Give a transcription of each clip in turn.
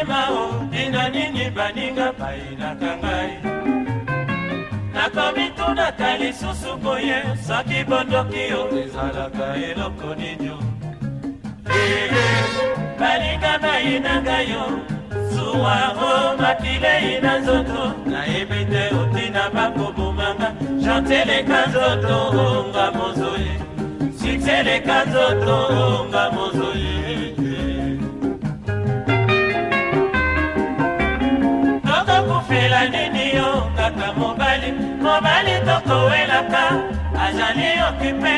motema o tina nini baninga bayinaka ngai nakomitunaka lisusu boye soki bondoki o ezalaka eloko nino baninga bayinanga yo zuwa o makilei na nzoto nayebi te otina bakobomanga janteleka nzoto onga mozoye sikseleka nzoto onga mozoye mpe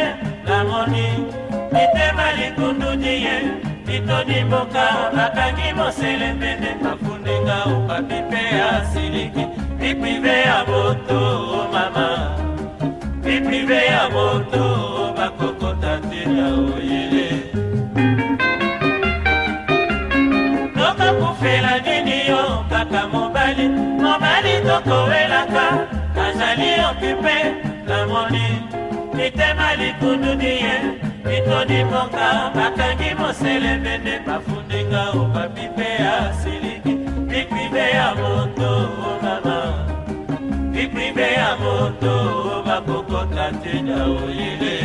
namoni mitema likunduti ye mitoni mboka bakangi mosele mbende bafundinga opapi mpe asiliki biprive ya moto mama biprive ya moto bakokota te na oyele toka kufela nini yo kaka mobali mobali tokowelaka azali okupe namoni mitema likuduki ye mitodimoka bakangi moseleme nde bafundenga opapi mpe ya siliki biprive ya moto omama biprive ya moto bakokota te na oyele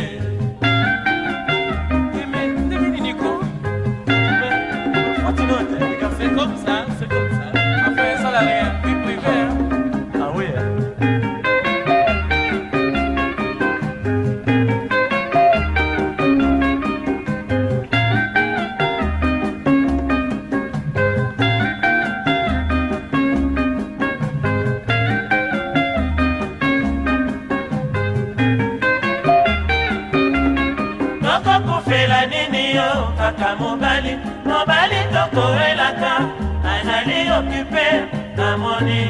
mokili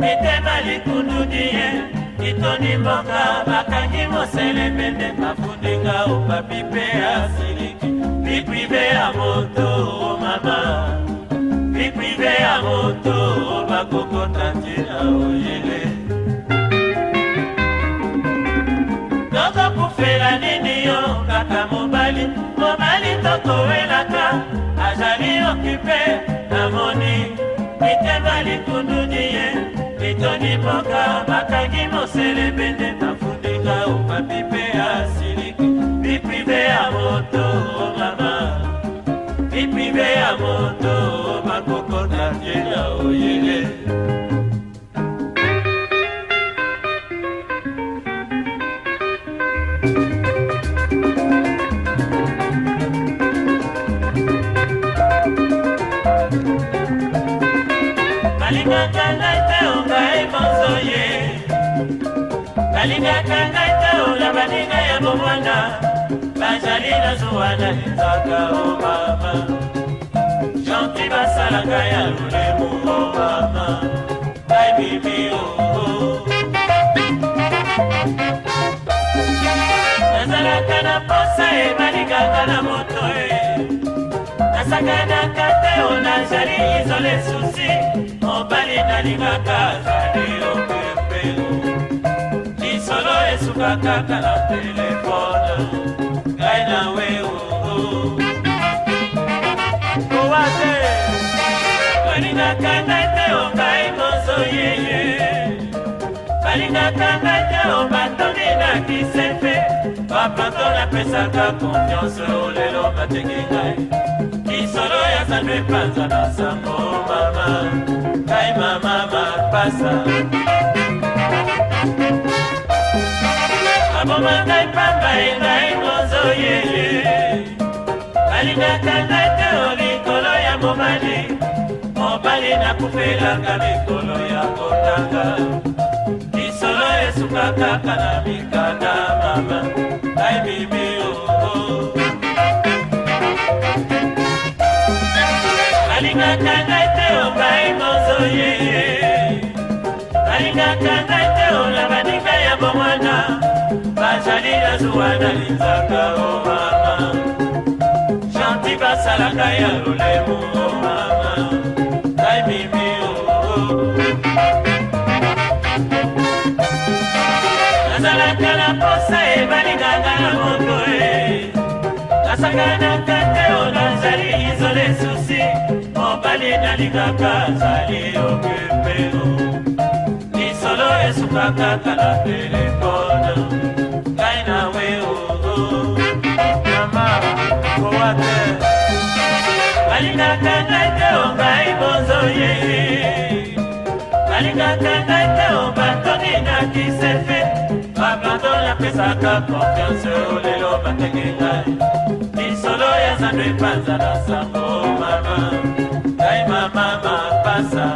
mitema likundudi ye kitoni mboka bakangi moselembe nde bafundinga opapi mpe asiliki bikwive ya moto mama bikwive ya moto bakokota ntina oyele toko kufela nini yo kaka mobali mobali tokowelaka azali okipe toniboka bakangi moselebe nde nafundika opapi mpe ya siliki biprive ya moto omama biprive ya moto nalingaka ngai te ongai bonzo ye nalingaka ngai te ola baninga ya bomwana bazali na zuwa na linzaka o oh mama janti basalaka ya lolemo o oh mama ngai bibi oo oh. nazalaka na posa ebalingaka na moto nasakanaka te o nazali izole susi mobali nalingaka azali opepeo lisolo esukakaka na telefone ngai nawe oo kowa te balingaka ngai te o ngai mozo yeye balingaka ngai te o batoni na kisepe bapato napesaka konfiance olelo batengi ngai mipanza na sango mama kai mama mapasa aboma ngai pamba engai ngonzo yeye alingaka ngai te o likolo ya mobali mobali nakufelaka mikolo ya kotanga lisolo esukakaka na mikanda mama ngai mimi oo oh, oh. balingaka ngai te obai mozoye balingaka ngai te olabaninga ya bomwana bazali na zuwa na linzaka o oh mama janti basalaka ya lolemo o oh mama ngai mimi oh, nazalaka na posa ebalinganga na moto e nasanganaka te o oh, nazali izole susi mobali nalingaka zali okepeo oh. lisolo esukaka kala pelepona ngai nawe oo oh, mama kowa te balingaka ngai te o ngai bonzo ye balingaka ngai te o batoni na kisefe bablando napesaka konfiance o lelo batenge ngai mipanzana sango mama ngai mama mapasa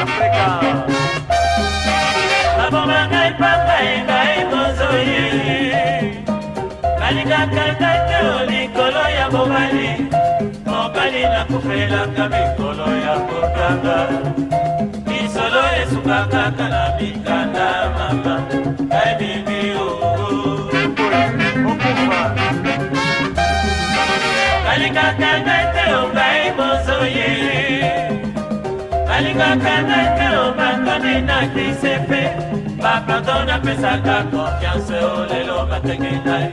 afrika maboma ngai pamba engai mozoyi nalingaka kate likolo ya mobali mobali nakufelaka mikolo ya kotanga misolo esukakaka nalingaka ndenge obandoni na krise mpe bapanto napesaka konfiance o lelo bateki na ye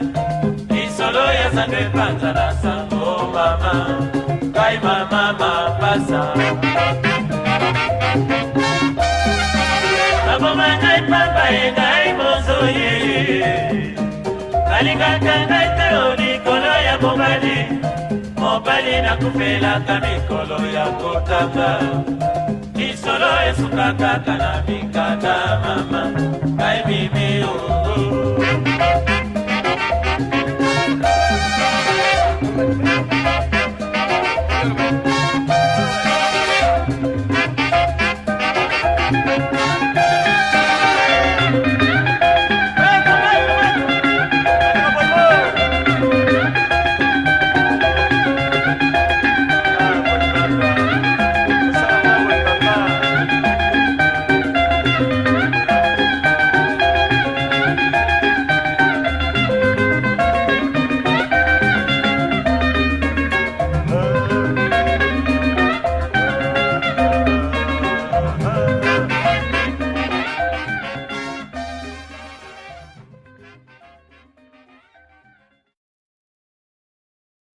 lisolo ya zando epanzala sango mama kai mama mapasa naboma ngai pamba ye ngai mozoye nalingaka ngai te o likolo ya mobali mobali nakufelaka mikolo ya kotanga lisolo esukaka kala mikanda mama kai bibi ongo oh, oh.